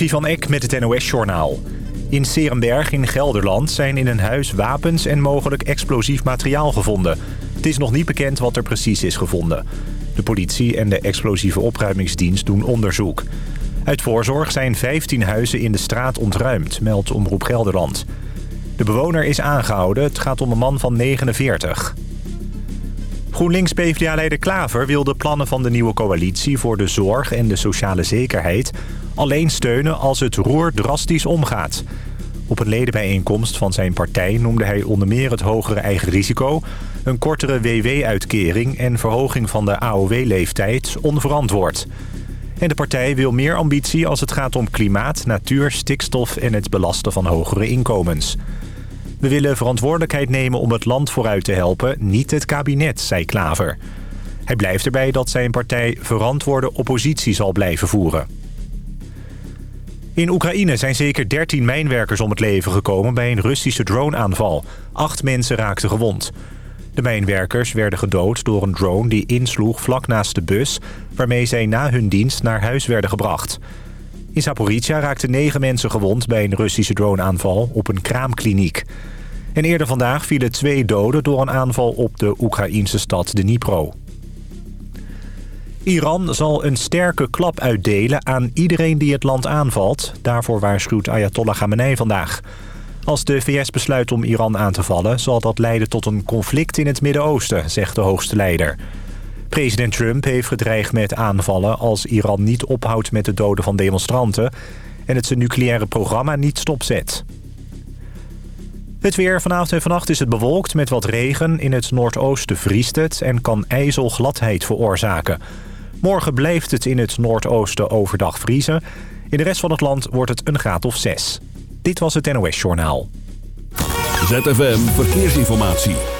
Levi van Eck met het NOS-journaal. In Serenberg in Gelderland zijn in een huis wapens en mogelijk explosief materiaal gevonden. Het is nog niet bekend wat er precies is gevonden. De politie en de explosieve opruimingsdienst doen onderzoek. Uit voorzorg zijn 15 huizen in de straat ontruimd, meldt Omroep Gelderland. De bewoner is aangehouden. Het gaat om een man van 49. GroenLinks-PVDA-leider Klaver wil de plannen van de nieuwe coalitie... voor de zorg en de sociale zekerheid alleen steunen als het roer drastisch omgaat. Op een ledenbijeenkomst van zijn partij noemde hij onder meer het hogere eigen risico... een kortere WW-uitkering en verhoging van de AOW-leeftijd onverantwoord. En de partij wil meer ambitie als het gaat om klimaat, natuur, stikstof en het belasten van hogere inkomens. We willen verantwoordelijkheid nemen om het land vooruit te helpen, niet het kabinet, zei Klaver. Hij blijft erbij dat zijn partij verantwoorde oppositie zal blijven voeren. In Oekraïne zijn zeker 13 mijnwerkers om het leven gekomen bij een Russische droneaanval. Acht mensen raakten gewond. De mijnwerkers werden gedood door een drone die insloeg vlak naast de bus... waarmee zij na hun dienst naar huis werden gebracht. In Zaporizhia raakten negen mensen gewond bij een Russische droneaanval op een kraamkliniek. En eerder vandaag vielen twee doden door een aanval op de Oekraïnse stad Dnipro. Iran zal een sterke klap uitdelen aan iedereen die het land aanvalt. Daarvoor waarschuwt Ayatollah Khamenei vandaag. Als de VS besluit om Iran aan te vallen... zal dat leiden tot een conflict in het Midden-Oosten, zegt de hoogste leider. President Trump heeft gedreigd met aanvallen als Iran niet ophoudt met de doden van demonstranten... en het zijn nucleaire programma niet stopzet. Het weer vanavond en vannacht is het bewolkt met wat regen. In het noordoosten vriest het en kan ijzelgladheid veroorzaken. Morgen blijft het in het noordoosten overdag vriezen. In de rest van het land wordt het een graad of 6. Dit was het NOS Journaal. ZFM Verkeersinformatie.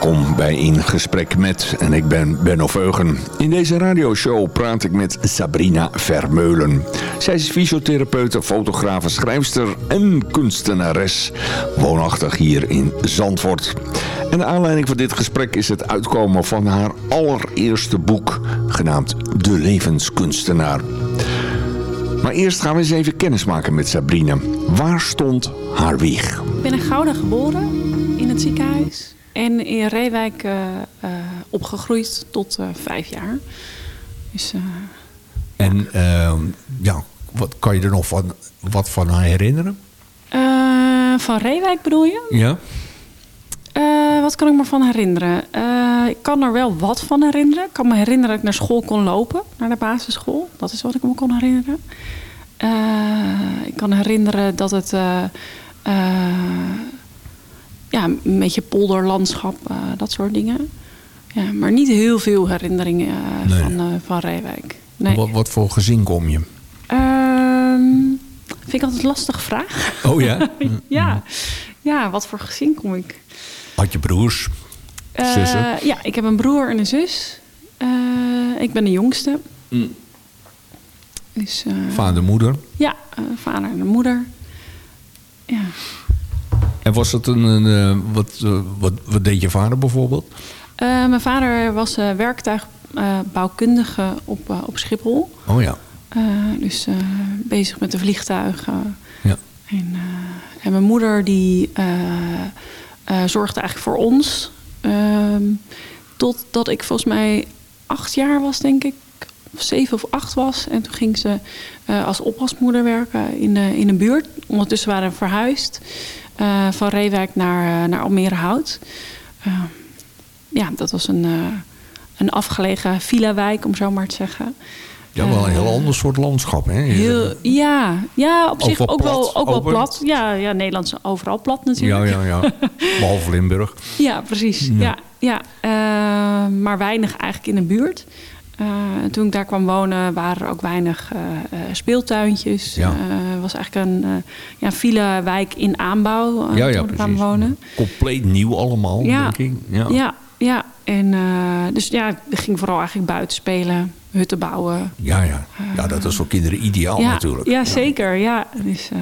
Welkom bij In Gesprek Met en ik ben Benno Veugen. In deze radioshow praat ik met Sabrina Vermeulen. Zij is fysiotherapeute, fotografe, schrijfster en kunstenares. Woonachtig hier in Zandvoort. En de aanleiding voor dit gesprek is het uitkomen van haar allereerste boek... genaamd De Levenskunstenaar. Maar eerst gaan we eens even kennismaken met Sabrina. Waar stond haar wieg? Ik ben in Gouda geboren, in het ziekenhuis. En in Reewijk uh, uh, opgegroeid tot uh, vijf jaar. Dus, en ja, wat kan je er nog van, wat van herinneren? van Reewijk bedoel je? Ja. wat kan ik me van herinneren? ik kan er wel wat van herinneren. Ik kan me herinneren dat ik naar school kon lopen, naar de basisschool. Dat is wat ik me kon herinneren. ik kan herinneren dat het ja, een beetje polderlandschap, uh, dat soort dingen. Ja, maar niet heel veel herinneringen uh, nee. van, uh, van Reewijk. Nee. Wat, wat, voor gezin kom je? Um, vind ik altijd een lastige vraag. Oh ja? ja. ja, wat voor gezin kom ik? Had je broers? Zussen? ja, ik heb een broer en een zus. ik ben de jongste. Mm. Dus, vader, moeder? Ja, vader en moeder. Ja. En was het een, een uh, wat, uh, wat, wat deed je vader bijvoorbeeld? Uh, mijn vader was werktuigbouwkundige op, op Schiphol. Oh ja. dus bezig met de vliegtuigen. Ja. En, en mijn moeder die zorgde eigenlijk voor ons. Ehm, totdat ik volgens mij acht jaar was, denk ik. Of zeven of acht was. En toen ging ze als oppasmoeder werken in, de, in een buurt. Ondertussen waren we verhuisd. Uh, van Reewijk naar, uh, naar Almere Hout. Uh, ja, dat was een, een afgelegen villa-wijk, om zo maar te zeggen. Ja, wel een heel ander soort landschap, hè? Heel, ja, ja, op zich ook, wel, ook wel plat. Ja, ja, Nederland is overal plat natuurlijk. Ja, ja, ja. Behalve Limburg. ja, precies. Ja, ja, ja. maar weinig eigenlijk in de buurt. En toen ik daar kwam wonen waren er ook weinig speeltuintjes. Ja. Het was eigenlijk een ja, file wijk in aanbouw ja, ja, toen kwamen precies. wonen. Compleet nieuw allemaal, Ja. denk ik. Ja. Ja, ja. En, eh, dus ja, ik ging vooral eigenlijk buiten spelen, hutten bouwen. Ja, ja. ja, dat is voor kinderen ideaal ja, natuurlijk. Ja, zeker. Ja. Dus, eh,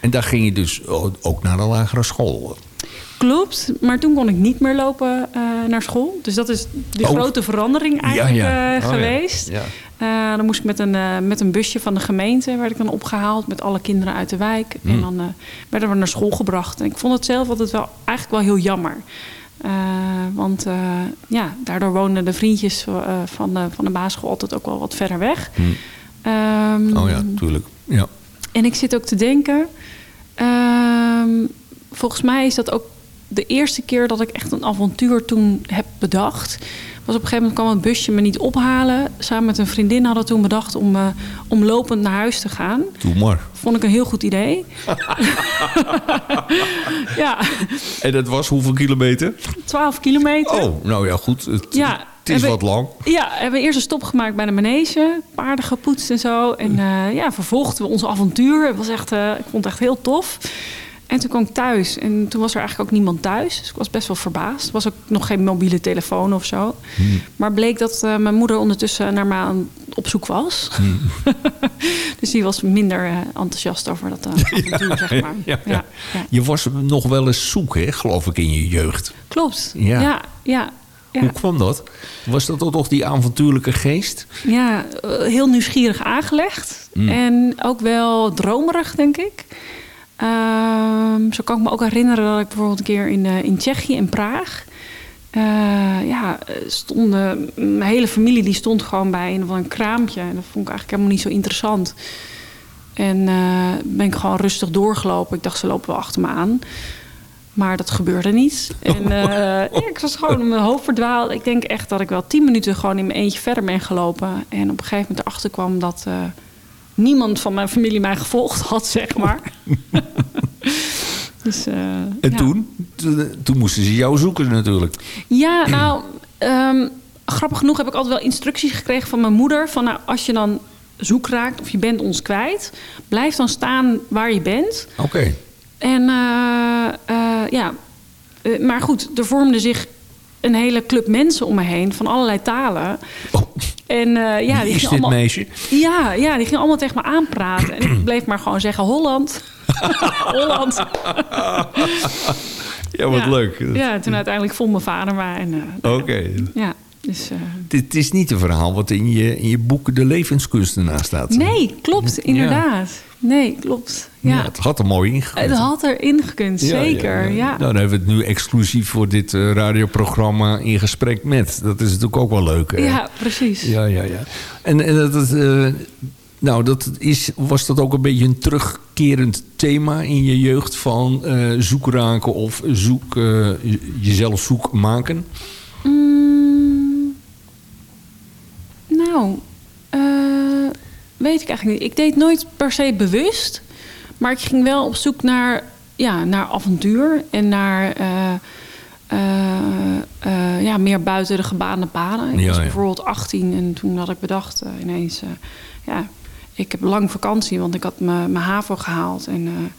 En daar ging je dus ook naar de lagere school. Klopt, maar toen kon ik niet meer lopen eh, naar school. Dus dat is de Oh. grote verandering eigenlijk ja. eh, Oh, geweest. Ja. Eh, dan moest ik met een, met een busje van de gemeente, werd ik dan opgehaald met alle kinderen uit de wijk. Hmm. En dan eh, werden we naar school gebracht. En ik vond het zelf altijd wel eigenlijk wel heel jammer. Want ja, daardoor woonden de vriendjes van, de, van de basisschool altijd ook wel wat verder weg. Ehm, Hmm. Oh ja, tuurlijk. Ja. en ik zit ook te denken, ehm, volgens mij is dat ook de eerste keer dat ik echt een avontuur toen heb bedacht. Was op een gegeven moment kwam het busje me niet ophalen. Samen met een vriendin hadden we toen bedacht om, eh, om lopend naar huis te gaan. Doe maar. Vond ik een heel goed idee. ja, En dat was hoeveel kilometer? 12 kilometer. Oh, nou ja, goed. Het, Ja, het is wat lang. Ja, hebben we eerst een stop gemaakt bij de manege. Paarden gepoetst en zo. En eh, ja, vervolgden we onze avontuur. Het was echt, eh, ik vond het echt heel tof. En toen kwam ik thuis. En toen was er eigenlijk ook niemand thuis. Dus ik was best wel verbaasd. Er was ook nog geen mobiele telefoon of zo. Maar bleek dat eh, mijn moeder ondertussen naar aan, op zoek was. dus die was minder eh, enthousiast over dat avontuur, zeg maar. Ja. Je was nog wel eens zoek, hè, geloof ik, in je jeugd. Klopt. Ja. Ja. Hoe kwam dat? Was dat toch die avontuurlijke geest? Ja, heel nieuwsgierig aangelegd. Mm. En ook wel dromerig, denk ik. Ehm, zo kan ik me ook herinneren dat ik bijvoorbeeld een keer in, eh, in Tsjechië, in Praag... eh, ja, eh, stonden, mijn hele familie die stond gewoon bij een, een kraampje. En dat vond ik eigenlijk helemaal niet zo interessant. En ben ik gewoon rustig doorgelopen. Ik dacht, ze lopen wel achter me aan. Maar dat gebeurde niet. En ja, ik was gewoon in mijn hoofd verdwaald. Ik denk echt dat ik wel tien minuten gewoon in mijn eentje verder ben gelopen. En op een gegeven moment erachter kwam dat niemand van mijn familie mij gevolgd had, zeg maar. dus, eh, En ja. toen? toen? Toen moesten ze jou zoeken natuurlijk. Ja, nou, ehm, grappig genoeg heb ik altijd wel instructies gekregen van mijn moeder. Van nou, als je dan zoek raakt of je bent ons kwijt, blijf dan staan waar je bent. Oké. En eh, eh, ja, Eh, maar goed, er vormde zich een hele club mensen om me heen van allerlei talen. Oh, En eh, ja, die is dit allemaal, meisje? ja, ja, die gingen allemaal tegen me aanpraten. En ik bleef maar gewoon zeggen Holland. Holland. Ja, wat ja. leuk. Ja, en toen uiteindelijk vond mijn vader maar. En, eh, Oké. ja, dus... eh, Dit is niet een verhaal wat in je, in je boek De Levenskunstenaar staat. nee, klopt, inderdaad. Nee, klopt. Ja. Ja, het had er mooi ingegooid. het had erin gekund, Ja, zeker. Ja, Nou, dan hebben we het nu exclusief voor dit eh, radioprogramma in gesprek met. Dat is natuurlijk ook wel leuk. hè? ja, precies. ja, ja. ja. En, en dat, het, eh, nou, dat is, was dat ook een beetje een terugkerend thema in je jeugd van eh zoek raken of zoek, jezelf zoek maken? Mm, nou, weet ik eigenlijk niet. Ik deed nooit per se bewust. Maar ik ging wel op zoek naar, ja, naar avontuur. En naar eh, eh, eh, ja, meer buiten de gebaande paden. Ik Ja, was bijvoorbeeld 18 en toen had ik bedacht ineens... ja, ik heb lang vakantie, want ik had mijn HAVO gehaald. En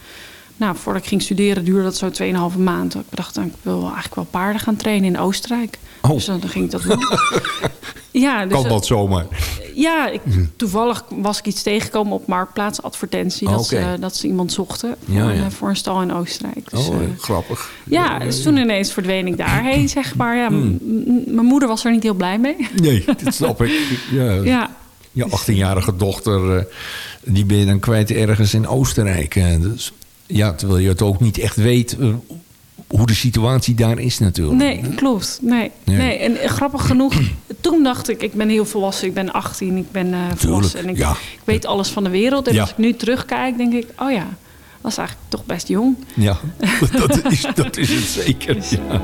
nou, voordat ik ging studeren duurde dat zo 2,5 maand. Ik bedacht, nou, ik wil eigenlijk wel paarden gaan trainen in Oostenrijk. Oh. Dus dan ging ik dat doen. ja, dus, kan dat zomaar? ja, ik, toevallig was ik iets tegengekomen op Marktplaats advertentie. Dat, Oké. ze, dat ze iemand zochten voor, Ja. Een, voor een stal in Oostenrijk. Dus, oh, eh, grappig. ja, dus toen ineens verdween ik daarheen, zeg maar. Ja, mijn moeder was er niet heel blij mee. Nee, dat snap ik. Ja, ja, Je 18-jarige dochter, eh, die ben je dan kwijt ergens in Oostenrijk. dus, ja, terwijl je het ook niet echt weet eh, hoe de situatie daar is natuurlijk. nee, klopt. Nee, Nee. nee. En eh, grappig genoeg, toen dacht ik, ik ben heel volwassen. Ik ben 18, ik ben eh volwassen. En ik, ja. ik weet alles van de wereld. En Ja. als ik nu terugkijk, denk ik, oh ja, dat is eigenlijk toch best jong. Ja, dat is, dat is het zeker. Ja.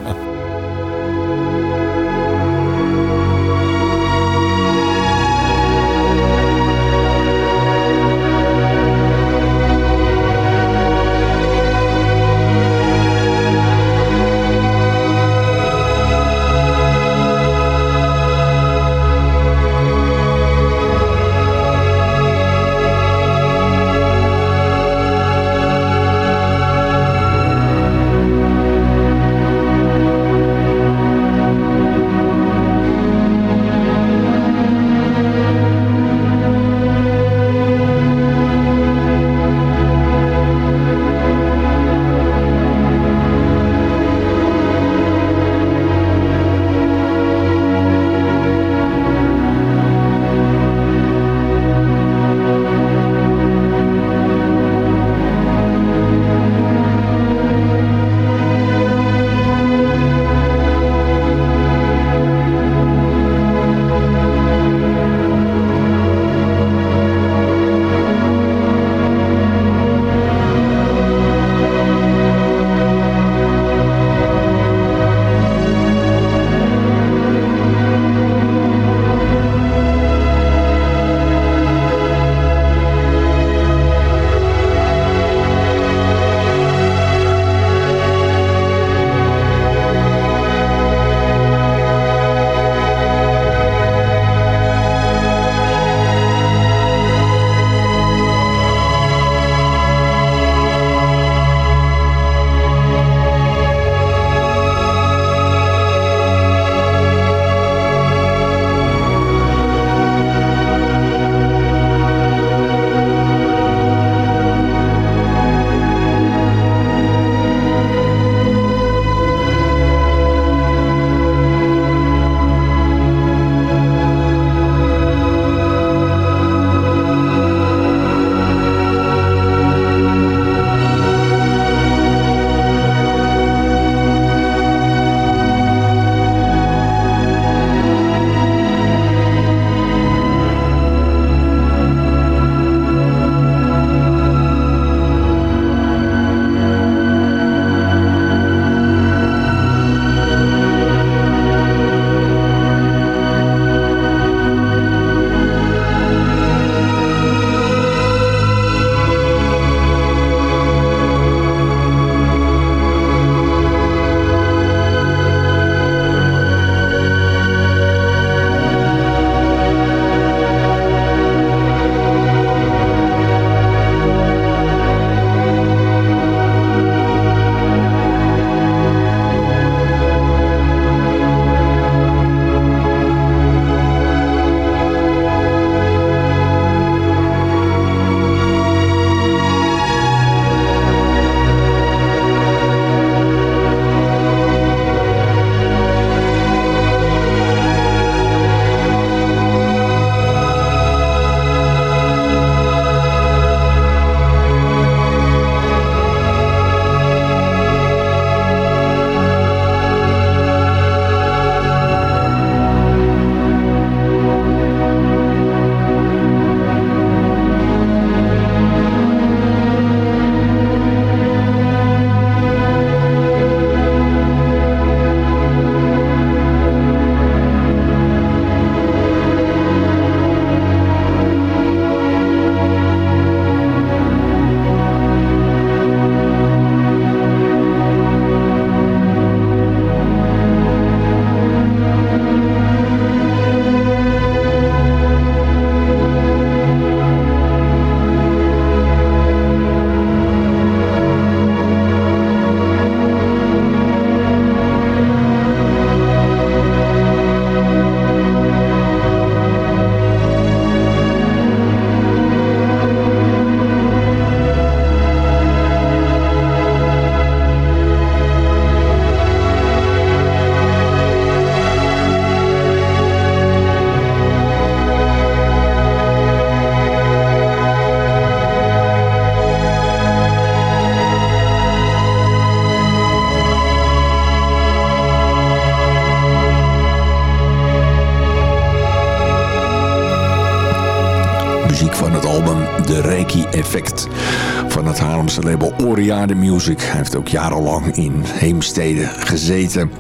Oriade Music. Hij heeft ook jarenlang in Heemstede gezeten.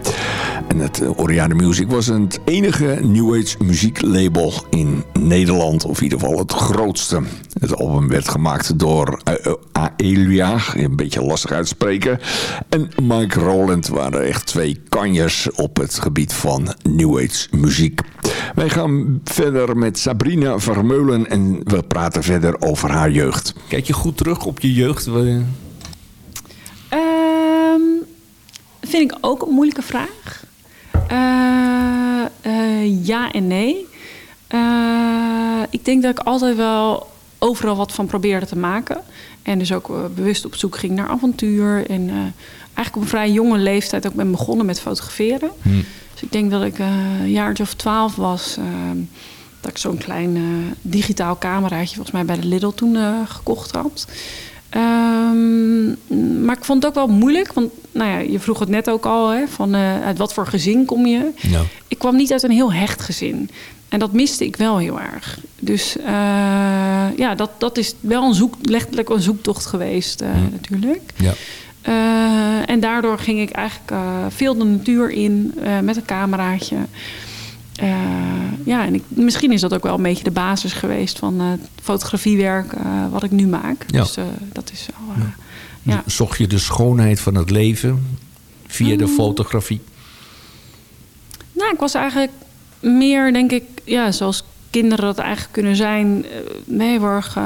En het eh, Oriade Music was het enige New Age muzieklabel in Nederland. Of in ieder geval het grootste. Het album werd gemaakt door uh, Aelia, een beetje lastig uitspreken. En Mike Rowland waren echt twee kanjers op het gebied van New Age muziek. Wij gaan verder met Sabrina Vermeulen en we praten verder over haar jeugd. Kijk je goed terug op je jeugd? Um, vind ik ook een moeilijke vraag. Uh, uh, ja en nee. Uh, ik denk dat ik altijd wel overal wat van probeerde te maken. En dus ook bewust op zoek ging naar avontuur. En eigenlijk op een vrij jonge leeftijd ook ben begonnen met fotograferen. Hmm. Dus ik denk dat ik een jaartje of twaalf was. Ehm, dat ik zo'n klein digitaal cameraatje volgens mij bij de Lidl toen gekocht had. Um, maar ik vond het ook wel moeilijk, want nou ja, je vroeg het net ook al, hè, van uh, uit wat voor gezin kom je? Ja. Ik kwam niet uit een heel hecht gezin. En dat miste ik wel heel erg. Dus uh, ja, dat, dat is wel een zoek, letterlijk een zoektocht geweest uh, mm. natuurlijk. Ja. en daardoor ging ik eigenlijk veel de natuur in met een cameraatje. Uh, ja, en ik, misschien is dat ook wel een beetje de basis geweest van het fotografiewerk uh, wat ik nu maak. Ja. Dus uh, dat is wel. Ja. Zocht je de schoonheid van het leven via de mm. fotografie? Nou, ik was eigenlijk meer, denk ik, ja, zoals kinderen dat eigenlijk kunnen zijn, heel erg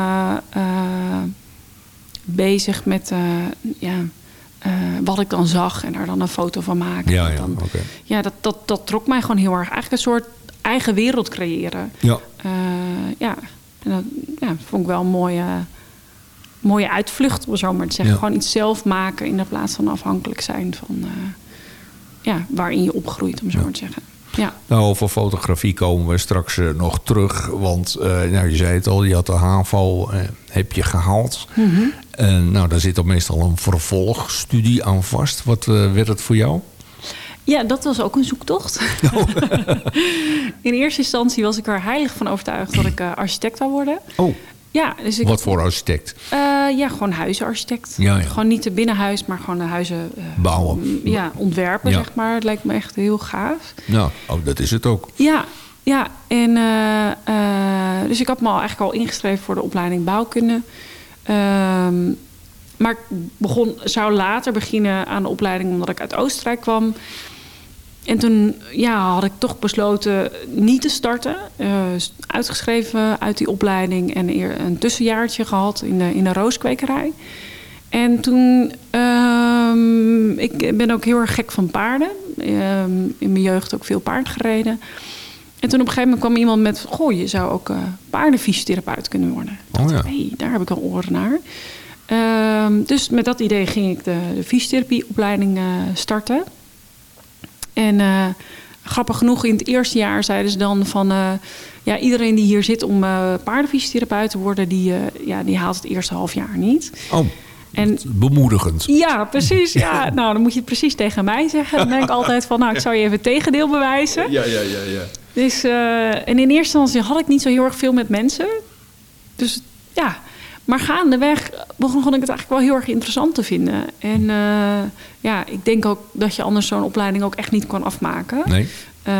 bezig met ja, uh, wat ik dan zag en daar dan een foto van maken. Ja, ja, dan, okay. ja dat, dat, dat trok mij gewoon heel erg. Eigenlijk een soort eigen wereld creëren. Ja. Uh, ja. En dat ja, vond ik wel een mooie, mooie uitvlucht, om zo maar te zeggen. Ja. Gewoon iets zelf maken in de plaats van afhankelijk zijn van uh, ja, waarin je opgroeit, om zo maar te zeggen. Ja. Nou, over fotografie komen we straks uh, nog terug. Want uh, nou, je zei het al, je had de HAVO uh, heb je gehaald. Mm -hmm. En nou, daar zit dan meestal een vervolgstudie aan vast. Wat werd het voor jou? Ja, dat was ook een zoektocht. Oh. In eerste instantie was ik er heilig van overtuigd dat ik architect zou worden. Oh. Ja, dus ik, Wat voor architect? Uh, ja, gewoon huizenarchitect. Ja, ja. Gewoon niet de binnenhuis, maar gewoon de huizen... Uh, Bouwen. Ja, ontwerpen, ja. zeg maar. Het lijkt me echt heel gaaf. Ja, oh, dat is het ook. Ja, ja. En, uh, dus ik had me al eigenlijk al ingeschreven voor de opleiding bouwkunde. Um, maar ik begon, zou later beginnen aan de opleiding omdat ik uit Oostenrijk kwam. En toen ja, had ik toch besloten niet te starten. Uh, uitgeschreven uit die opleiding en eer een tussenjaartje gehad in de, in de rooskwekerij. En toen, um, ik ben ook heel erg gek van paarden. Um, in mijn jeugd ook veel paard gereden. En toen op een gegeven moment kwam iemand met... Goh, je zou ook uh, paardenfysiotherapeut kunnen worden. Oh, ja. hey, daar heb ik wel oren naar. Um, dus met dat idee ging ik de, de fysiotherapieopleiding uh, starten. En uh, grappig genoeg, in het eerste jaar zeiden ze dan van... Uh, ja, iedereen die hier zit om uh, paardenfysiotherapeut te worden... Die, ja, die haalt het eerste half jaar niet. Oh, en, bemoedigend. Ja, precies. Ja. nou, dan moet je het precies tegen mij zeggen. Dan denk ik altijd van, nou, ik zou je even tegendeel bewijzen. Ja, ja, ja. ja. Dus, en in eerste instantie had ik niet zo heel erg veel met mensen. Dus ja... Maar gaandeweg begon ik het eigenlijk wel heel erg interessant te vinden. En uh, ja, ik denk ook dat je anders zo'n opleiding ook echt niet kan afmaken. Nee. Uh,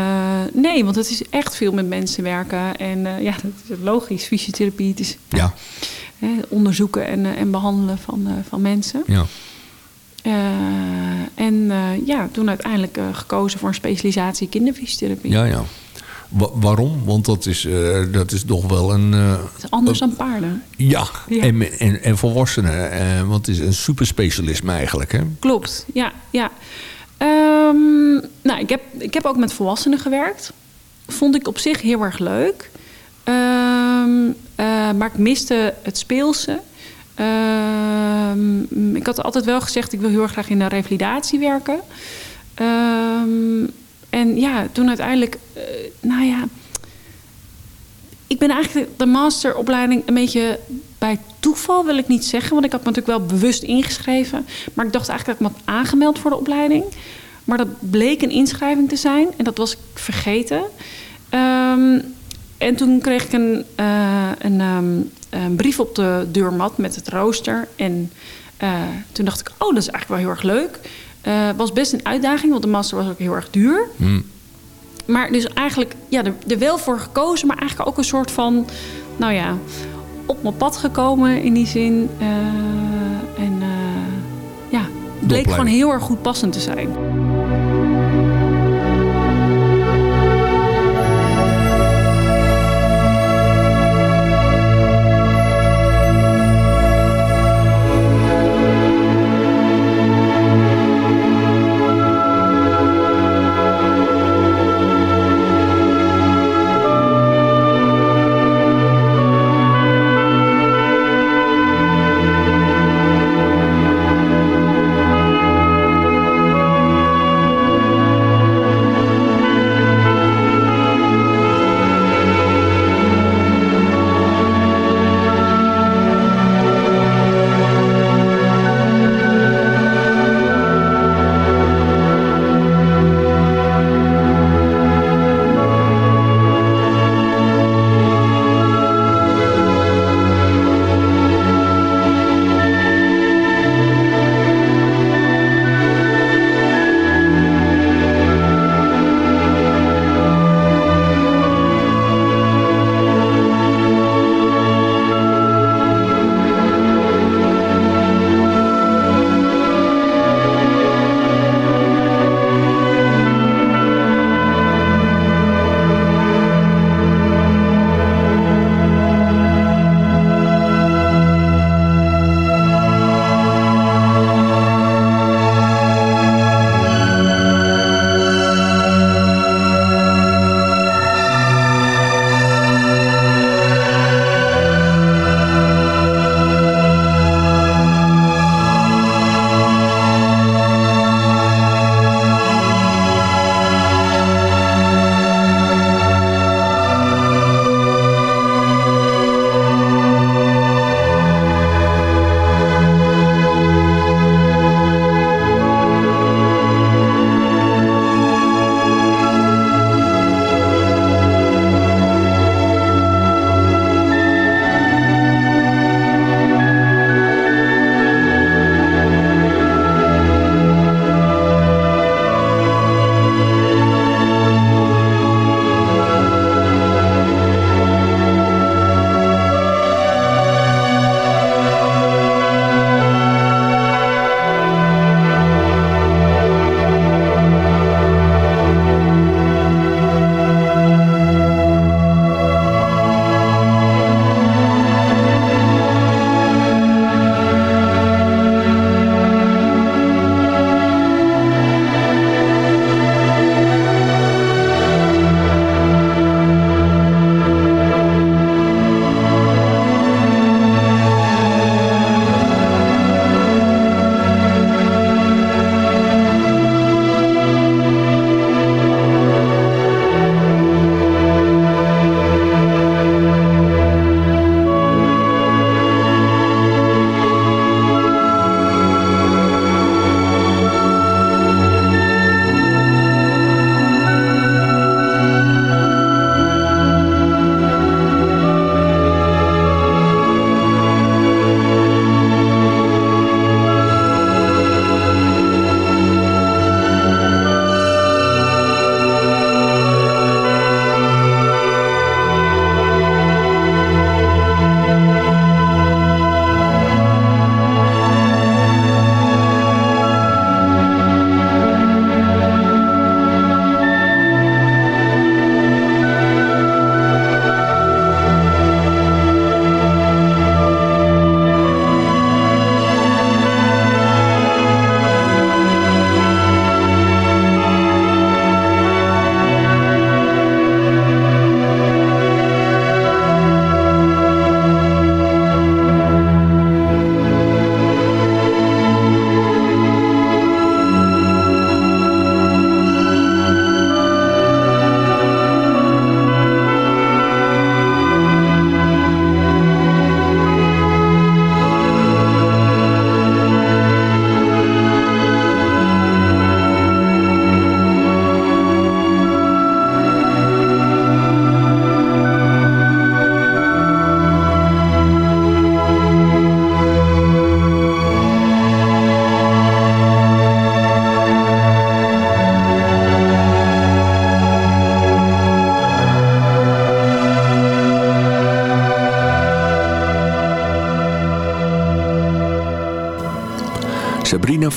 nee, want het is echt veel met mensen werken. En uh, ja, dat is logisch. Fysiotherapie, het is ja. onderzoeken en, en behandelen van, van mensen. Ja. en ja, toen uiteindelijk gekozen voor een specialisatie kinderfysiotherapie. Ja, ja. Wa waarom? Want dat is, uh, dat is toch wel een... Uh, het is anders dan paarden. Ja, ja. En, en, en, volwassenen. Uh, want het is een superspecialisme eigenlijk. Hè? Klopt, ja. ja. Um, nou, ik heb, ik heb ook met volwassenen gewerkt. Vond ik op zich heel erg leuk. Um, maar ik miste het speelse. Um, ik had altijd wel gezegd, ik wil heel erg graag in de revalidatie werken. En ja, toen uiteindelijk, uh, nou ja. Ik ben eigenlijk de masteropleiding een beetje bij toeval, wil ik niet zeggen. Want ik had me natuurlijk wel bewust ingeschreven. Maar ik dacht eigenlijk dat ik me had aangemeld voor de opleiding. Maar dat bleek een inschrijving te zijn. En dat was ik vergeten. Um, En toen kreeg ik een, uh, een, um, een, brief op de deurmat met het rooster. En uh, toen dacht ik, oh, dat is eigenlijk wel heel erg leuk. Het was best een uitdaging, want de master was ook heel erg duur. Hmm. Maar dus eigenlijk, ja, er, er wel voor gekozen, maar eigenlijk ook een soort van, nou ja, op mijn pad gekomen in die zin. Uh, en ja, bleek gewoon heel erg goed passend te zijn.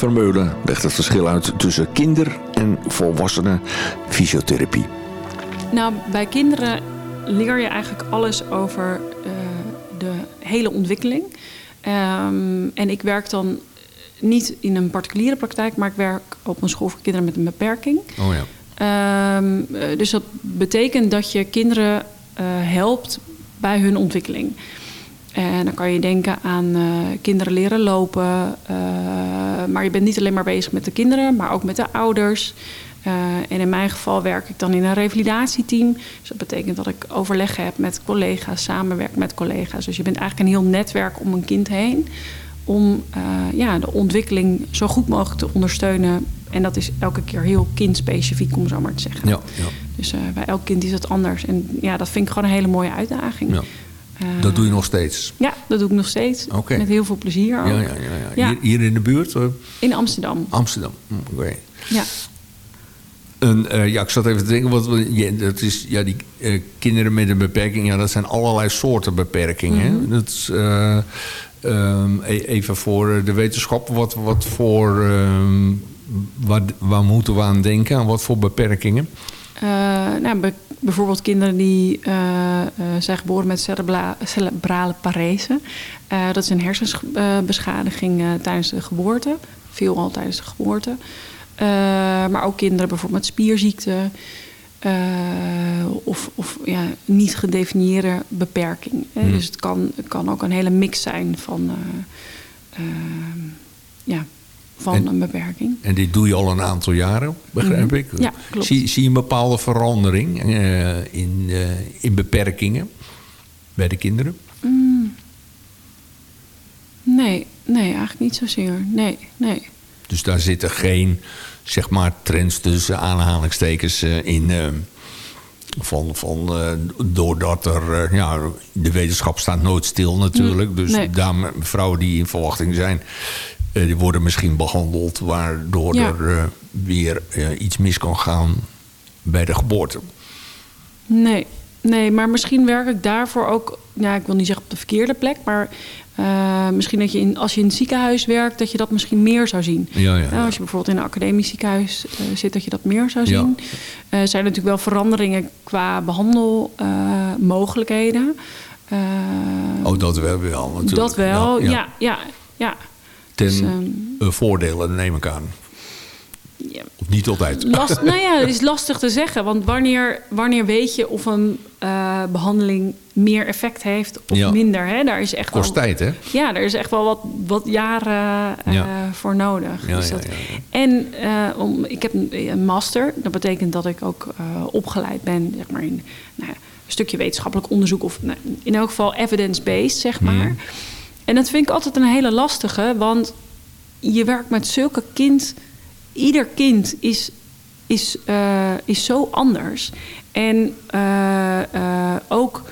Vermeulen legt het verschil uit tussen kinder- en volwassenen fysiotherapie. Nou, bij kinderen leer je eigenlijk alles over uh, de hele ontwikkeling. Um, en ik werk dan niet in een particuliere praktijk, maar ik werk op een school voor kinderen met een beperking. Oh ja. Um, dus dat betekent dat je kinderen uh, helpt bij hun ontwikkeling. En dan kan je denken aan uh, kinderen leren lopen. Uh, maar je bent niet alleen maar bezig met de kinderen, maar ook met de ouders. Uh, en in mijn geval werk ik dan in een revalidatieteam. Dus dat betekent dat ik overleg heb met collega's, samenwerk met collega's. Dus je bent eigenlijk een heel netwerk om een kind heen. Om ja, de ontwikkeling zo goed mogelijk te ondersteunen. En dat is elke keer heel kindspecifiek, om zo maar te zeggen. Ja, ja. Dus bij elk kind is het anders. En ja, dat vind ik gewoon een hele mooie uitdaging. Ja. Dat doe je nog steeds? Ja, dat doe ik nog steeds. Okay. Met heel veel plezier ook. Ja, ja, ja, ja. Hier, hier, in de buurt? In Amsterdam. Amsterdam, oké. Okay. Ja. En, uh, ja, ik zat even te denken, wat, ja, dat is, ja, die uh, kinderen met een beperking, ja, dat zijn allerlei soorten beperkingen. Mm -hmm. Dat is, uh, um, even voor de wetenschap, wat, wat voor, um, waar, waar moeten we aan denken? Aan wat voor beperkingen? Nou, bijvoorbeeld kinderen die uh, uh, zijn geboren met cerebra cerebrale parese. Dat is een hersenbeschadiging tijdens de geboorte. Veelal tijdens de geboorte. maar ook kinderen bijvoorbeeld met spierziekten. of of ja, niet gedefinieerde beperking. Hmm. Dus het kan, het kan ook een hele mix zijn van... ja, van en, een beperking. En dit doe je al een aantal jaren, begrijp Mhm. ik? Ja, klopt. Zie, zie je een bepaalde verandering uh, in, uh, in beperkingen bij de kinderen? Mm. Nee, nee, eigenlijk niet zozeer. Nee, nee. Dus daar zitten geen, zeg maar, trends tussen aanhalingstekens uh, in... van, van, doordat er, ja, de wetenschap staat nooit stil natuurlijk. Mm, Dus nee. dames, vrouwen die in verwachting zijn, die worden misschien behandeld... waardoor Ja. er uh, weer uh, iets mis kan gaan bij de geboorte. Nee, nee, maar misschien werk ik daarvoor ook... Ja, ik wil niet zeggen op de verkeerde plek, maar... Uh, misschien dat je in, als je in het ziekenhuis werkt, dat je dat misschien meer zou zien. Ja, ja, ja. als je bijvoorbeeld in een academisch ziekenhuis uh, zit, dat je dat meer zou zien. Er zijn natuurlijk wel veranderingen qua behandelmogelijkheden. Oh, dat wel, wel natuurlijk. dat wel, ja, ja, ja. Ten Dus, ehm, uh, voordele neem ik aan. Ja. Of niet altijd. Last, nou ja, het is lastig te zeggen. Want wanneer, wanneer weet je of een uh, behandeling meer effect heeft of Ja. minder? Hè? Daar is echt Kost wel, tijd, hè? Ja, er is echt wel wat, wat jaren uh, Ja. voor nodig. Dus dat-. En uh, om, ik heb een, master. Dat betekent dat ik ook opgeleid ben zeg maar, in nou een stukje wetenschappelijk onderzoek. Of nou, in elk geval evidence-based, zeg maar. Mhm. En dat vind ik altijd een hele lastige. Want je werkt met zulke kind. Ieder kind is, is, uh, is zo anders. En uh, uh, ook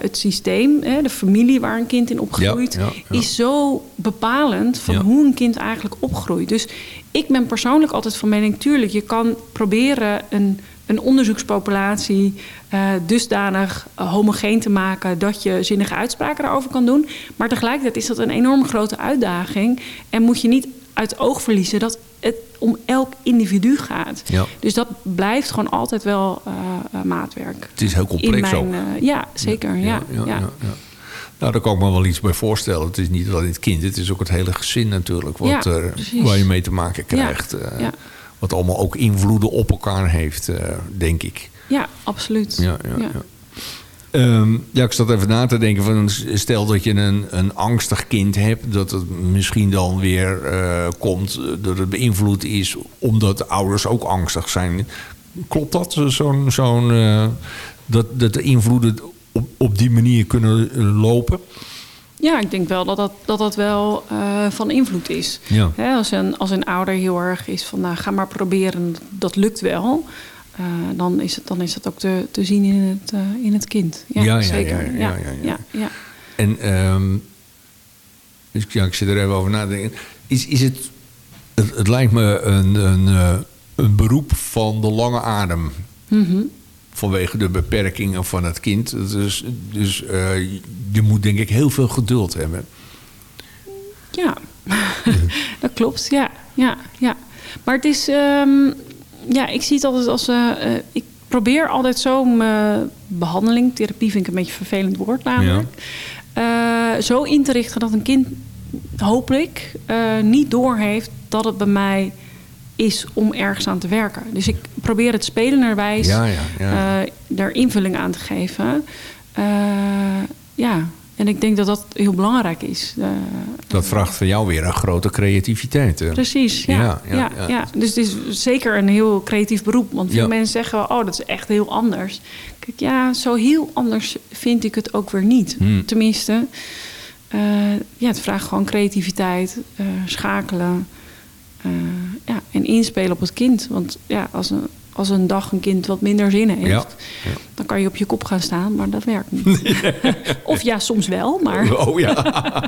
het systeem, hè, de familie waar een kind in opgroeit, Ja, ja, ja. is zo bepalend van hoe een kind eigenlijk opgroeit. Dus ik ben persoonlijk altijd van mening, tuurlijk, je kan proberen een, een onderzoekspopulatie uh, dusdanig homogeen te maken dat je zinnige uitspraken daarover kan doen. Maar tegelijkertijd is dat een enorm grote uitdaging en moet je niet uit oog verliezen dat het om elk individu gaat. Ja. Dus dat blijft gewoon altijd wel uh, uh, maatwerk. Het is heel complex mijn, ook. uh, ja, zeker. Ja, ja. Nou, daar kan ik me wel iets bij voorstellen. Het is niet alleen het kind, het is ook het hele gezin natuurlijk. Wat, er- waar je mee te maken krijgt. eh, ja. Wat allemaal ook invloeden op elkaar heeft, eh, denk ik. Ja, absoluut. Ja, ja, ja. Ehm, ja, ik zat even na te denken van stel dat je een, een angstig kind hebt, dat het misschien dan weer eh, komt dat het beïnvloed is omdat de ouders ook angstig zijn. Klopt dat? Zo'n, zo'n, eh, dat, dat de invloeden op, op die manier kunnen eh, lopen? Ja, ik denk wel dat dat, dat, dat wel uh, van invloed is. Ja. Als, een, als een ouder heel erg is van, nou, ga maar proberen, dat lukt wel. Uh, dan, is het, dan is dat ook te, te zien in het, uh, in het kind. Ja, zeker. ja, Ja, ja. En ehm, dus, ja, ik zit er even over na te denken. Is, is het, het, het lijkt me een, een, eh, een beroep van de lange adem. Mhm. Vanwege de beperkingen van het kind. Dus, dus eh, je moet denk ik heel veel geduld hebben. Ja. Dat klopt, ja. ja, ja. Maar het is... ehm, ja, ik zie het altijd als... eh, eh, ik probeer altijd zo mijn behandeling... Therapie vind ik een beetje een vervelend woord namelijk. zo in te richten dat een kind, eh, niet doorheeft dat het bij mij is om ergens aan te werken. Dus ik probeer het spelenderwijs Ja, ja, ja. eh, daar invulling aan te geven. Eh, ja, en ik denk dat dat heel belangrijk is. Eh, Dat vraagt van jou weer een grote creativiteit. hè? Precies, ja. Ja, Ja. Dus het is zeker een heel creatief beroep. Want veel mensen zeggen, oh, dat is echt heel anders. Kijk, ja, zo heel anders vind ik het ook weer niet. Hmm. Tenminste, ja, het vraagt gewoon creativiteit, schakelen ja, en inspelen op het kind. Want ja, als een, als een dag een kind wat minder zin heeft, Ja. dan kan je op je kop gaan staan, maar dat werkt niet. of ja, soms wel, maar Oh ja.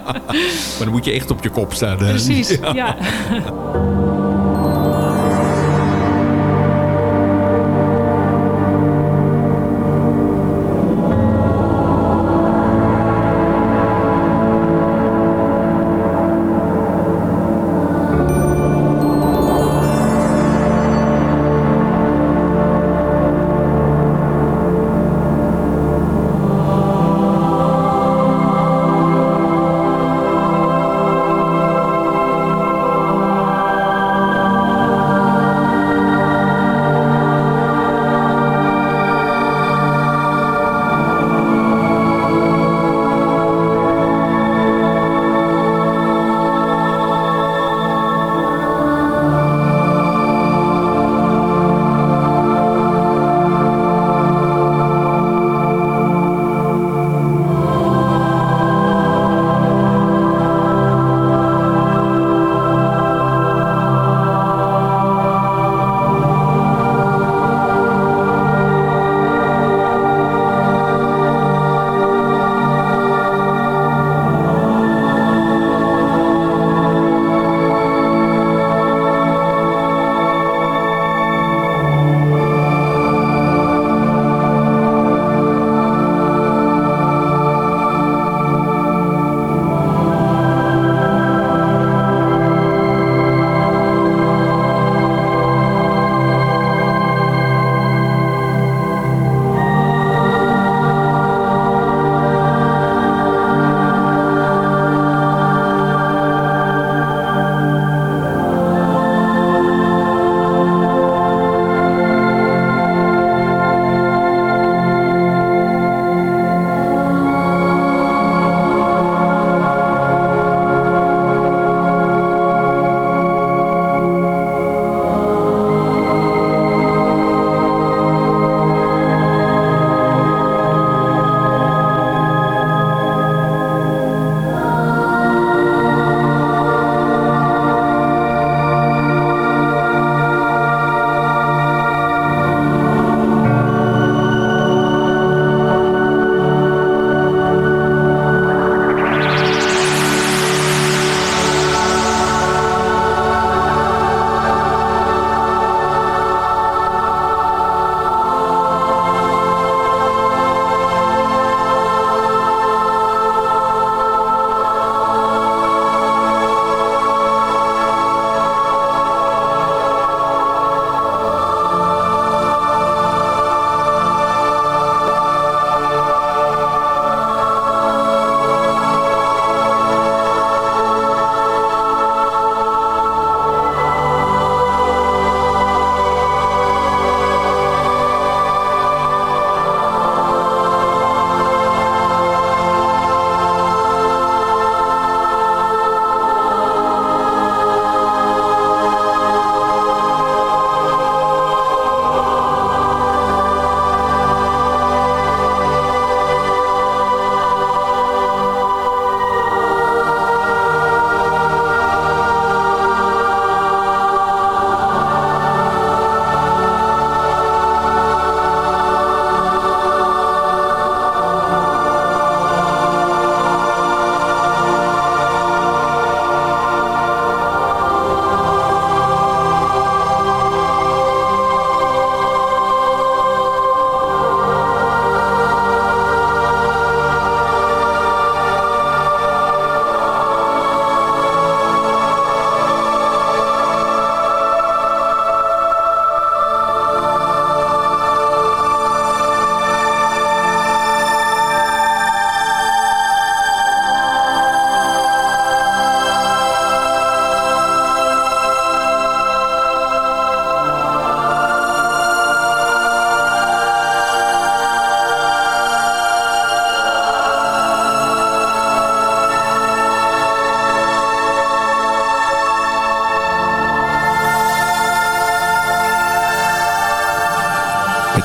maar dan moet je echt op je kop staan. hè? precies. ja.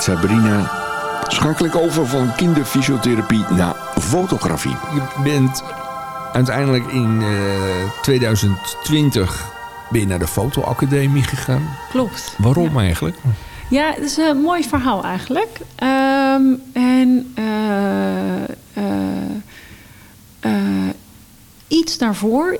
Sabrina schakel ik over van kinderfysiotherapie naar fotografie. Je bent uiteindelijk in 2020 ben je naar de fotoacademie gegaan. Klopt. Waarom eigenlijk? Ja, het is een mooi verhaal eigenlijk. Ehm, en uh, uh, iets daarvoor,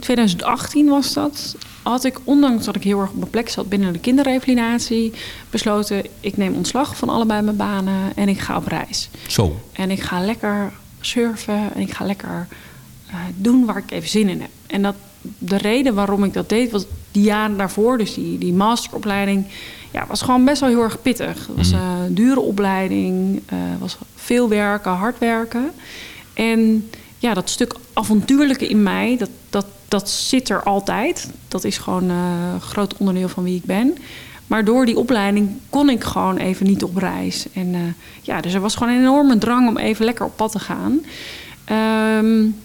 2018 was dat, had ik, ondanks dat ik heel erg op mijn plek zat binnen de kinderrevalidatie, besloten: ik neem ontslag van allebei mijn banen en ik ga op reis. Zo. En ik ga lekker surfen en ik ga lekker doen waar ik even zin in heb. En dat, de reden waarom ik dat deed, was die jaren daarvoor, dus die, die masteropleiding, ja, was gewoon best wel heel erg pittig. Het was een dure opleiding, uh, was veel werken, hard werken. En ja, dat stuk avontuurlijke in mij, dat, dat, zit er altijd. Dat is gewoon een groot onderdeel van wie ik ben. Maar door die opleiding kon ik gewoon even niet op reis. En uh, ja, dus er was gewoon een enorme drang om even lekker op pad te gaan. Um,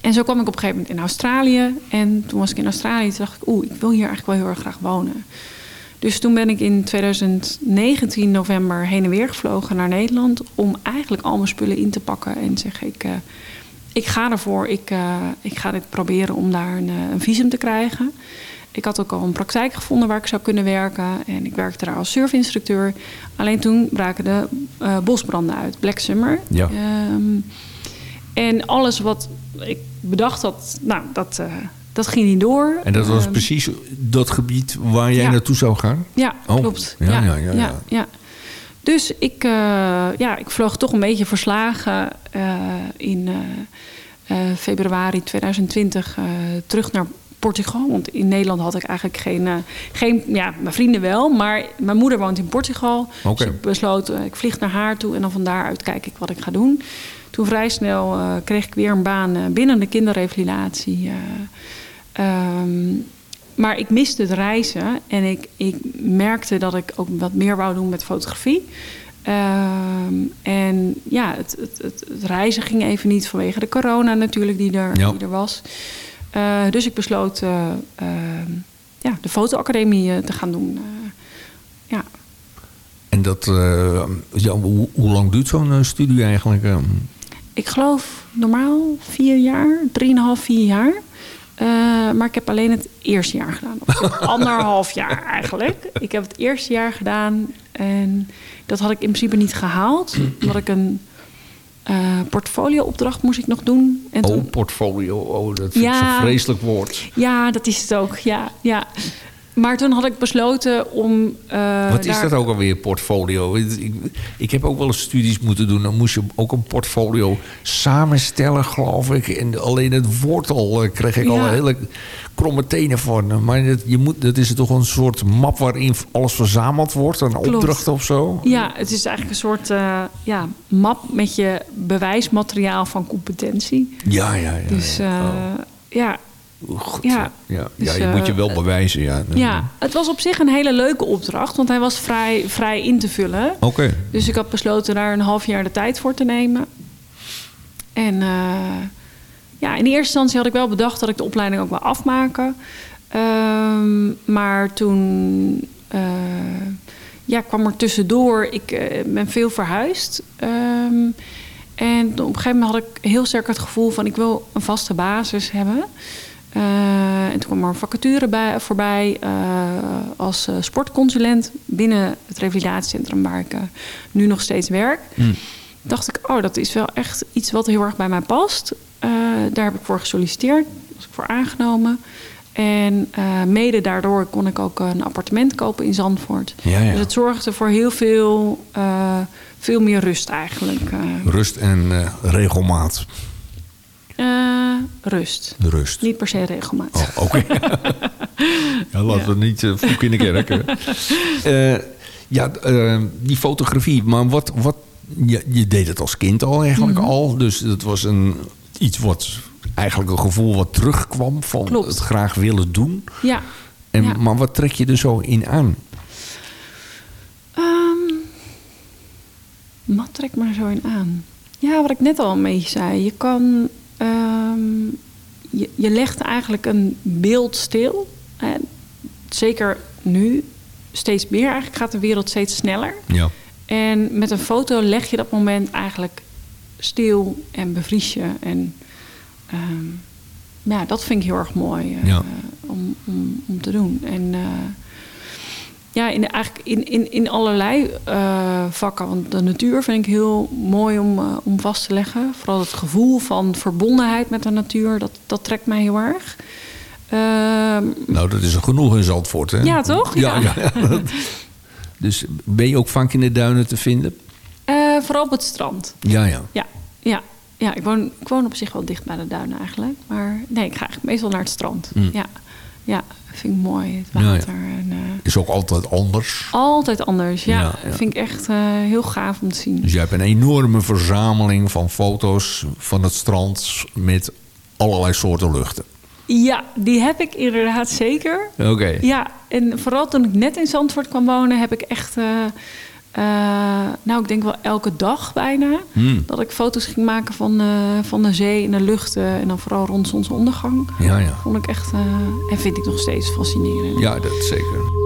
en zo kwam ik op een gegeven moment in Australië. En toen was ik in Australië. Toen dacht ik, oeh, ik wil hier eigenlijk wel heel erg graag wonen. Dus toen ben ik in 2019 november heen en weer gevlogen naar Nederland. Om eigenlijk al mijn spullen in te pakken. En zeg ik, uh, ik ga ervoor. Ik, uh, ik ga dit proberen om daar een, een, visum te krijgen. Ik had ook al een praktijk gevonden waar ik zou kunnen werken. En ik werkte daar als surfinstructeur. Alleen toen braken de uh, bosbranden uit. Black Summer. Ja. Um, en alles wat ik bedacht had, nou, dat, uh, dat ging niet door. En dat was Um, precies dat gebied waar jij ja. naartoe zou gaan? Ja, Oh, klopt. ja, ja, ja, ja. ja. Dus ik, uh, ja, ik vloog toch een beetje verslagen uh, in uh, februari 2020 terug naar Portugal. Want in Nederland had ik eigenlijk geen... geen ja, mijn vrienden wel, maar mijn moeder woont in Portugal. Dus ik besloot, ik vlieg naar haar toe en dan van daaruit kijk ik wat ik ga doen. Toen vrij snel kreeg ik weer een baan binnen de kinderrevalidatie. Um, maar ik miste het reizen en ik, ik, merkte dat ik ook wat meer wou doen met fotografie. Um, en ja, het, het, het, het, reizen ging even niet vanwege de corona natuurlijk die er, ja. die er was. Uh, dus ik besloot uh, ja, de fotoacademie te gaan doen. Ja. En dat, ja, hoe, hoe, lang duurt zo'n studie eigenlijk? ehm? Ik geloof normaal vier jaar, drieënhalf, vier jaar. Uh, maar ik heb alleen het eerste jaar gedaan. Of anderhalf jaar eigenlijk. Ik heb het eerste jaar gedaan en dat had ik in principe niet gehaald. Omdat ik een uh, portfolio-opdracht moest ik nog doen. En oh, toen... portfolio. Oh, dat vind ik ja, zo'n vreselijk woord. Ja, dat is het ook. Ja, ja. Maar toen had ik besloten om. Uh, Wat is daar... dat ook alweer, portfolio? Ik, ik, heb ook wel eens studies moeten doen. Dan moest je ook een portfolio samenstellen, geloof ik. En alleen het woord al uh, kreeg ik ja. al hele kromme tenen van. Maar dat, je moet, dat is toch een soort map waarin alles verzameld wordt? Een Klopt. opdracht of zo? Ja, het is eigenlijk een soort uh, ja, map met je bewijsmateriaal van competentie. Ja, ja, ja. Dus ja. Oh. ja Goed, ja, ja. dus, ja, je moet je wel bewijzen. Ja, ja, het was op zich een hele leuke opdracht, want hij was vrij, vrij in te vullen. Oké. Okay. Dus ik had besloten daar een half jaar de tijd voor te nemen. En uh, ja, in eerste instantie had ik wel bedacht dat ik de opleiding ook wil afmaken. Um, maar toen uh, ja, kwam er tussendoor, ik uh, ben veel verhuisd. Um, en op een gegeven moment had ik heel sterk het gevoel van ik wil een vaste basis hebben. Uh, en toen kwam er een vacature bij, voorbij uh, als uh, sportconsulent binnen het revalidatiecentrum waar ik nu nog steeds werk. Mm. Dacht ik, oh, dat is wel echt iets wat heel erg bij mij past. daar heb ik voor gesolliciteerd, was ik voor aangenomen. En mede daardoor kon ik ook een appartement kopen in Zandvoort. Ja, ja. Dus het zorgde voor heel veel, veel meer rust eigenlijk. Rust en regelmaat. Rust. De rust. Niet per se regelmaat. Oh, oké. Okay. ja, laten we niet uh, vroeg in de kerk. uh, ja, die fotografie. Maar wat... wat je, je, deed het als kind al eigenlijk mm -hmm. al. Dus het was een, iets wat... Eigenlijk een gevoel wat terugkwam van Klopt. het graag willen doen. Ja. En, ja. Maar wat trek je er zo in aan? Um, wat trek me er zo in aan? Ja, wat ik net al een beetje zei. Je kan... Um, je, je, legt eigenlijk een beeld stil. En zeker nu. steeds meer. Eigenlijk gaat de wereld steeds sneller. Ja. En met een foto leg je dat moment eigenlijk stil en bevries je. En ehm, ja, dat vind ik heel erg mooi eh, Ja. om, om, om te doen. En eh, ja, in, eigenlijk in, in, in allerlei eh, vakken. Want de natuur vind ik heel mooi om, eh, om vast te leggen. Vooral het gevoel van verbondenheid met de natuur, dat, dat trekt mij heel erg. Ehm, Nou, dat is genoeg in Zandvoort, hè? Ja, toch? Ja. Ja. ja. dus ben je ook vaak in de duinen te vinden? eh, vooral op het strand. Ja, ja. Ja, ja, ja ik, woon, ik woon op zich wel dicht bij de duinen eigenlijk. Maar nee, ik ga eigenlijk meestal naar het strand. Ja, ja vind ik mooi, het Mm. Ja, ja. water. En, eh, Is ook altijd anders. altijd anders, ja. Ja, ja. Vind ik echt eh, heel gaaf om te zien. Dus je hebt een enorme verzameling van foto's van het strand met allerlei soorten luchten. Ja, die heb ik inderdaad zeker. Oké. Ja, en vooral toen ik net in Zandvoort kwam wonen, heb ik echt, eh, eh, nou ik denk wel elke dag bijna, Hmm. dat ik foto's ging maken van, eh, van de zee en de luchten. En dan vooral rond zonsondergang. Ja, ja. Vond ik echt, eh, en vind ik nog steeds fascinerend. Ja, dat zeker.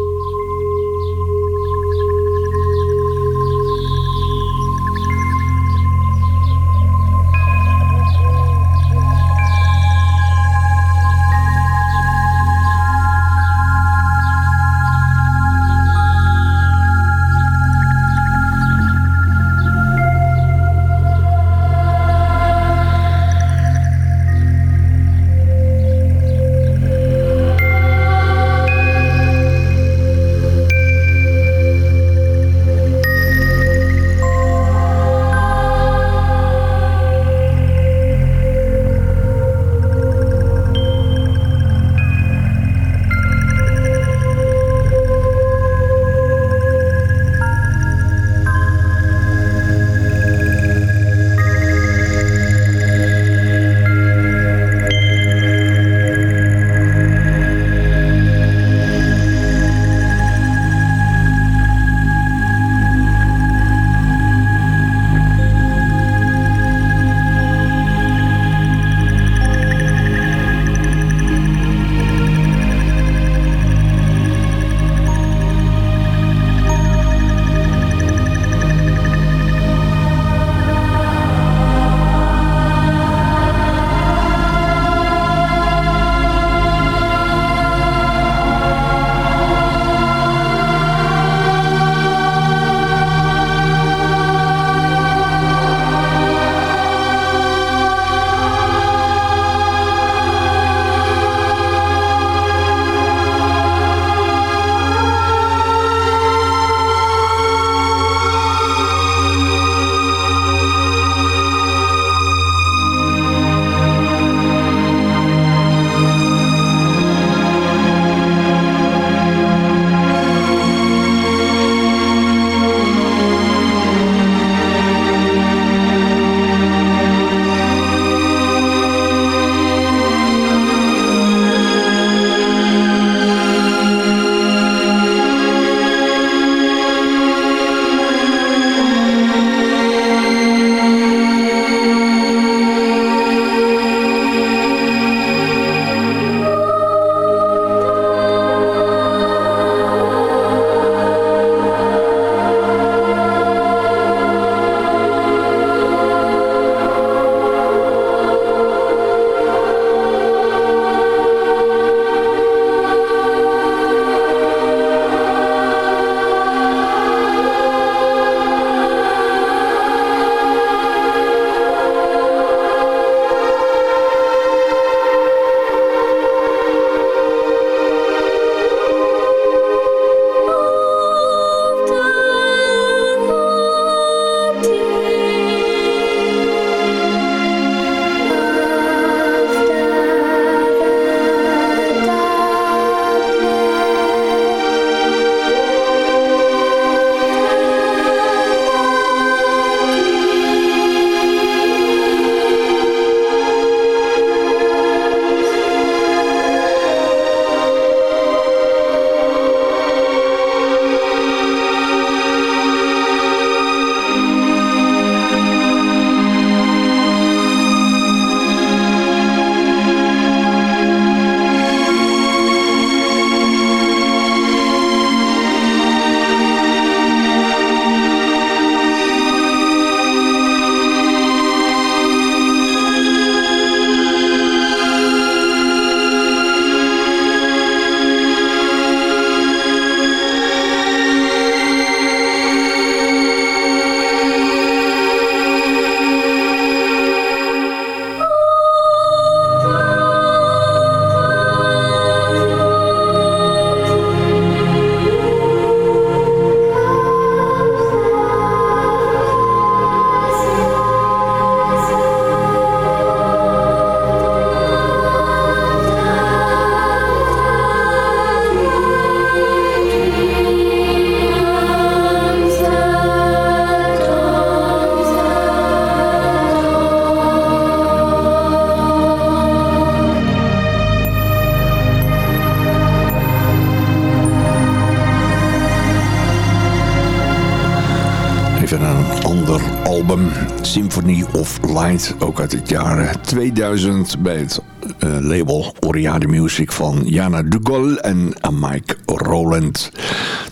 Ook uit het jaar 2000 bij het uh, label Oriade Music van Jana de Gaulle en Mike Roland.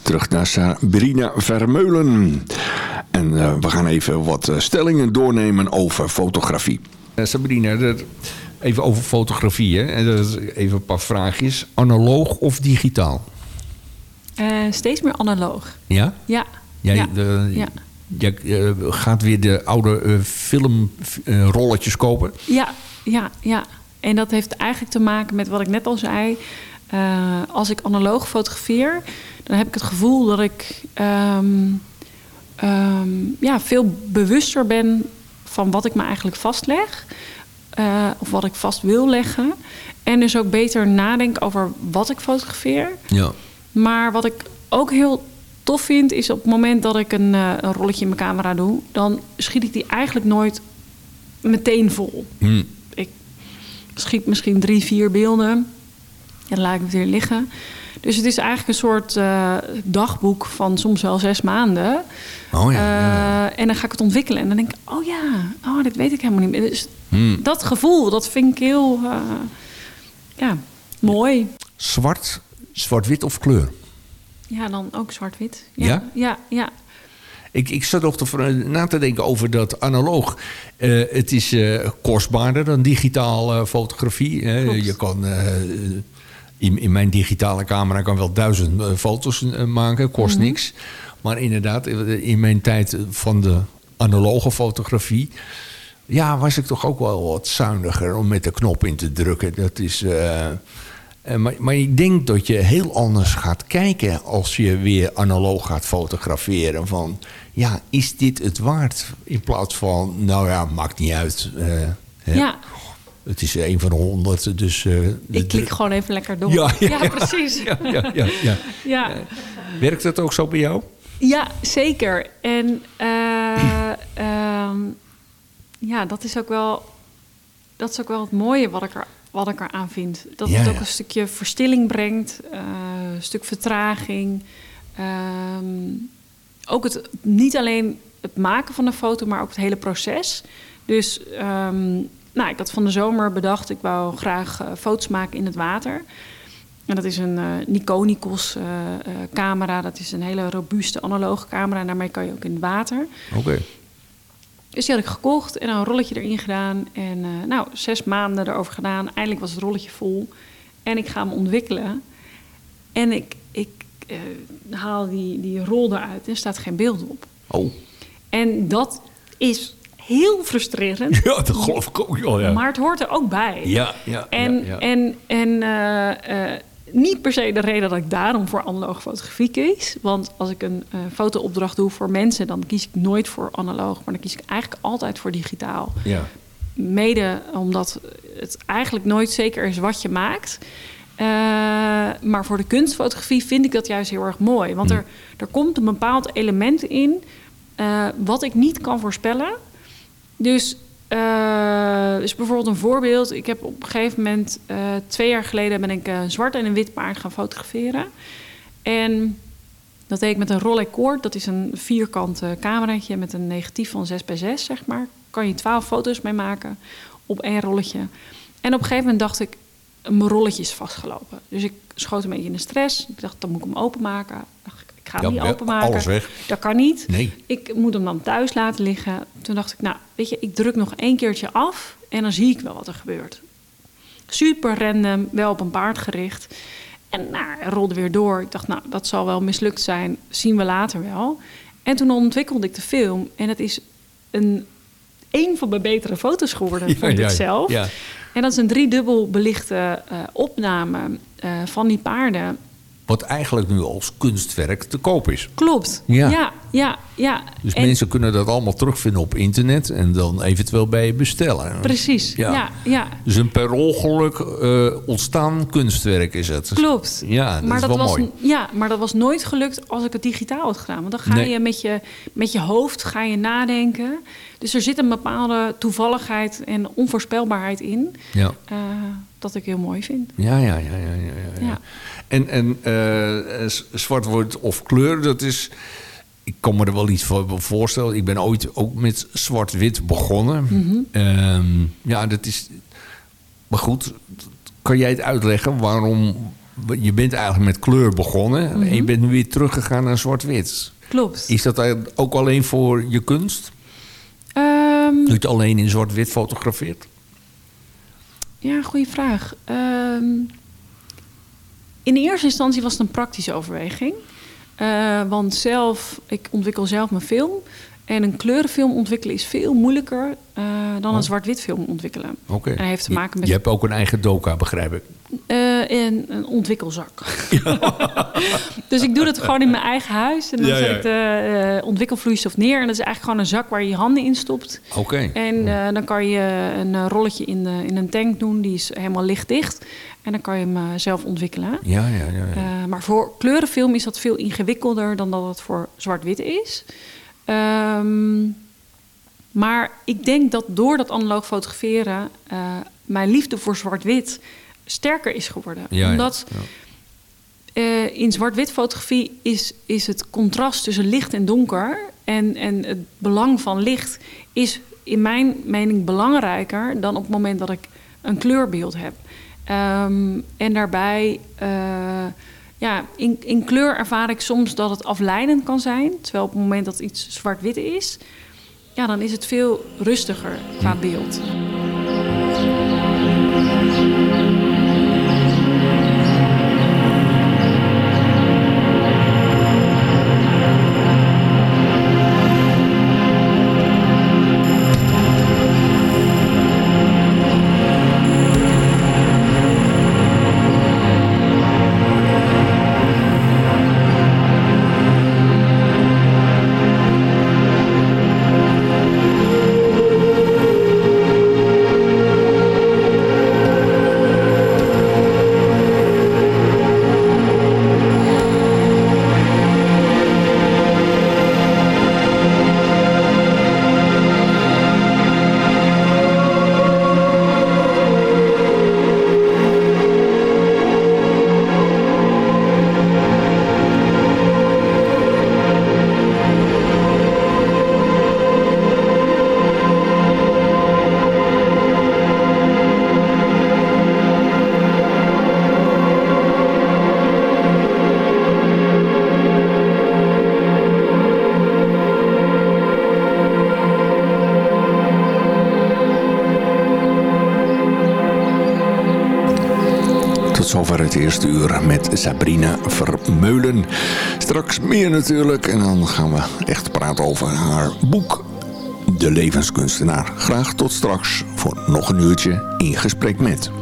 Terug naar Sabrina Vermeulen. En uh, we gaan even wat uh, stellingen doornemen over fotografie. Sabrina, even over fotografie. Hè? Even een paar vraagjes. Analoog of digitaal? steeds meer analoog. Ja? Ja. Jij, ja. De, ja. Je uh, gaat weer de oude uh, filmrolletjes kopen? Ja, ja, ja. En dat heeft eigenlijk te maken met wat ik net al zei. Als ik analoog fotografeer, dan heb ik het gevoel dat ik um, um, ja, veel bewuster ben van wat ik me eigenlijk vastleg. of wat ik vast wil leggen. En dus ook beter nadenk over wat ik fotografeer. Ja. Maar wat ik ook heel tof vind, is op het moment dat ik een, uh, een rolletje in mijn camera doe, dan schiet ik die eigenlijk nooit meteen vol. Hmm. Ik schiet misschien drie, vier beelden en dan laat ik het weer liggen. Dus het is eigenlijk een soort uh, dagboek van soms wel zes maanden. Oh ja, ja. Uh, en dan ga ik het ontwikkelen en dan denk ik, oh ja, oh, dit weet ik helemaal niet meer. Dus hmm. dat gevoel, dat vind ik heel ja, mooi. Zwart, zwart-wit of kleur? Ja, dan ook zwart-wit. Ja? Ja? Ja, ja. Ik, ik zat nog te, na te denken over dat analoog. Uh, het is uh, kostbaarder dan digitaal uh, fotografie. je kan, in, in, mijn digitale camera kan wel duizend foto's maken, kost Mhm. mm -hmm. niks. Maar inderdaad, in mijn tijd van de analoge fotografie... ja, was ik toch ook wel wat zuiniger om met de knop in te drukken. Dat is... Uh, maar, maar, ik denk dat je heel anders gaat kijken als je weer analoog gaat fotograferen. Van ja, is dit het waard? In plaats van, nou ja, maakt niet uit. Uh, hè? Ja. Het is een van de honderd, dus... Uh, ik klik gewoon even lekker door. Ja, ja, ja precies. Ja, ja, ja, ja. ja. Werkt dat ook zo bij jou? Ja, zeker. En um, ja, dat is ook wel... Dat is ook wel het mooie wat ik er wat ik eraan vind. Dat Ja, het ook ja. een stukje verstilling brengt, uh, een stuk vertraging. Um, ook het, niet alleen het maken van een foto, maar ook het hele proces. Dus um, nou, ik had van de zomer bedacht, ik wou graag uh, foto's maken in het water. En dat is een uh, Nikonikos camera. Dat is een hele robuuste analoge camera. En daarmee kan je ook in het water. Oké. Okay. Dus die had ik gekocht en een rolletje erin gedaan. En uh, nou, zes maanden erover gedaan. Eindelijk was het rolletje vol. En ik ga hem ontwikkelen. En ik, ik uh, haal die, die rol eruit en er staat geen beeld op. Oh. En dat is heel frustrerend. Ja, dat geloof ik ook ja. Maar het hoort er ook bij. Ja, ja. En, ja, ja. en, en uh, niet per se de reden dat ik daarom voor analoge fotografie kies. Want als ik een uh, fotoopdracht doe voor mensen, dan kies ik nooit voor analoog. Maar dan kies ik eigenlijk altijd voor digitaal. Ja. Mede omdat het eigenlijk nooit zeker is wat je maakt. Uh, maar voor de kunstfotografie vind ik dat juist heel erg mooi. Want Hm. er, er komt een bepaald element in uh, wat ik niet kan voorspellen. Dus uh, dus bijvoorbeeld een voorbeeld. Ik heb op een gegeven moment, uh, twee jaar geleden, ben ik een zwart en een wit paard gaan fotograferen. En dat deed ik met een Rolleicord. Dat is een vierkant cameraatje met een negatief van 6 bij 6, zeg maar. Kan je 12 foto's mee maken op één rolletje. En op een gegeven moment dacht ik, mijn rolletje is vastgelopen. Dus ik schoot een beetje in de stress. Ik dacht, dan moet ik hem openmaken. Ik ga hem ja, niet openmaken. Alles weg. Dat kan niet. Nee. Ik moet hem dan thuis laten liggen. Toen dacht ik, nou, weet je, ik druk nog één keertje af en dan zie ik wel wat er gebeurt. Super random, wel op een paard gericht. En nou, rolde weer door. Ik dacht, nou, dat zal wel mislukt zijn. Zien we later wel. En toen ontwikkelde ik de film. En het is een, een van mijn betere foto's geworden, ja, vond ja, ik zelf. Ja. En dat is een driedubbel belichte uh, opname uh, van die paarden. Wat eigenlijk nu als kunstwerk te koop is. Klopt. Ja, ja, ja. ja. Dus en mensen kunnen dat allemaal terugvinden op internet en dan eventueel bij je bestellen. Precies. Ja, ja. ja. Dus een per ongeluk uh, ontstaan kunstwerk is het. Klopt. Ja, dat maar is dat wel was, mooi. Ja, maar dat was nooit gelukt als ik het digitaal had gedaan. Want dan ga Nee. je, met je met je hoofd ga je nadenken. Dus er zit een bepaalde toevalligheid en onvoorspelbaarheid in. Ja. Uh, dat ik heel mooi vind. Ja, ja, ja, ja, ja. ja. Ja. En, en uh, zwart wordt of kleur, dat is. Ik kan me er wel iets voor voorstellen. Ik ben ooit ook met zwart-wit begonnen. Mhm. Ehm, ja, dat is... Maar goed, kan jij het uitleggen waarom... Je bent eigenlijk met kleur begonnen... Mhm. en je bent nu weer teruggegaan naar zwart-wit. Klopt. Is dat ook alleen voor je kunst? Dat je het alleen in zwart-wit fotografeert? ja, goede vraag. Ehm, in eerste instantie was het een praktische overweging. Eh, want zelf, ik ontwikkel zelf mijn film. En een kleurenfilm ontwikkelen is veel moeilijker eh, dan een zwart-wit film ontwikkelen. Oké. En hij heeft te maken met Je hebt ook een eigen doka, begrijp ik. Eh, in een ontwikkelzak. dus ik doe dat gewoon in mijn eigen huis. En dan Ja, zet ja. ik de ontwikkelvloeistof neer. En dat is eigenlijk gewoon een zak waar je je handen in stopt. Oké. En dan kan je een rolletje in, de, in een tank doen. Die is helemaal lichtdicht. En dan kan je hem eh, zelf ontwikkelen. Ja, ja, ja. ja. Eh, maar voor kleurenfilm is dat veel ingewikkelder dan dat het voor zwart-wit is. Ehm, maar ik denk dat door dat analoog fotograferen eh, mijn liefde voor zwart-wit sterker is geworden. Ja, Omdat ja. in zwart-wit fotografie is, is het contrast tussen licht en donker. En, en het belang van licht is in mijn mening belangrijker dan op het moment dat ik een kleurbeeld heb. Ehm, en daarbij, eh, ja, in, in kleur ervaar ik soms dat het afleidend kan zijn. Terwijl op het moment dat iets zwart-wit is, ja, dan is het veel rustiger qua beeld. Sabrina Vermeulen. Straks meer natuurlijk en dan gaan we echt praten over haar boek De Levenskunstenaar. Graag tot straks voor nog een uurtje in gesprek met.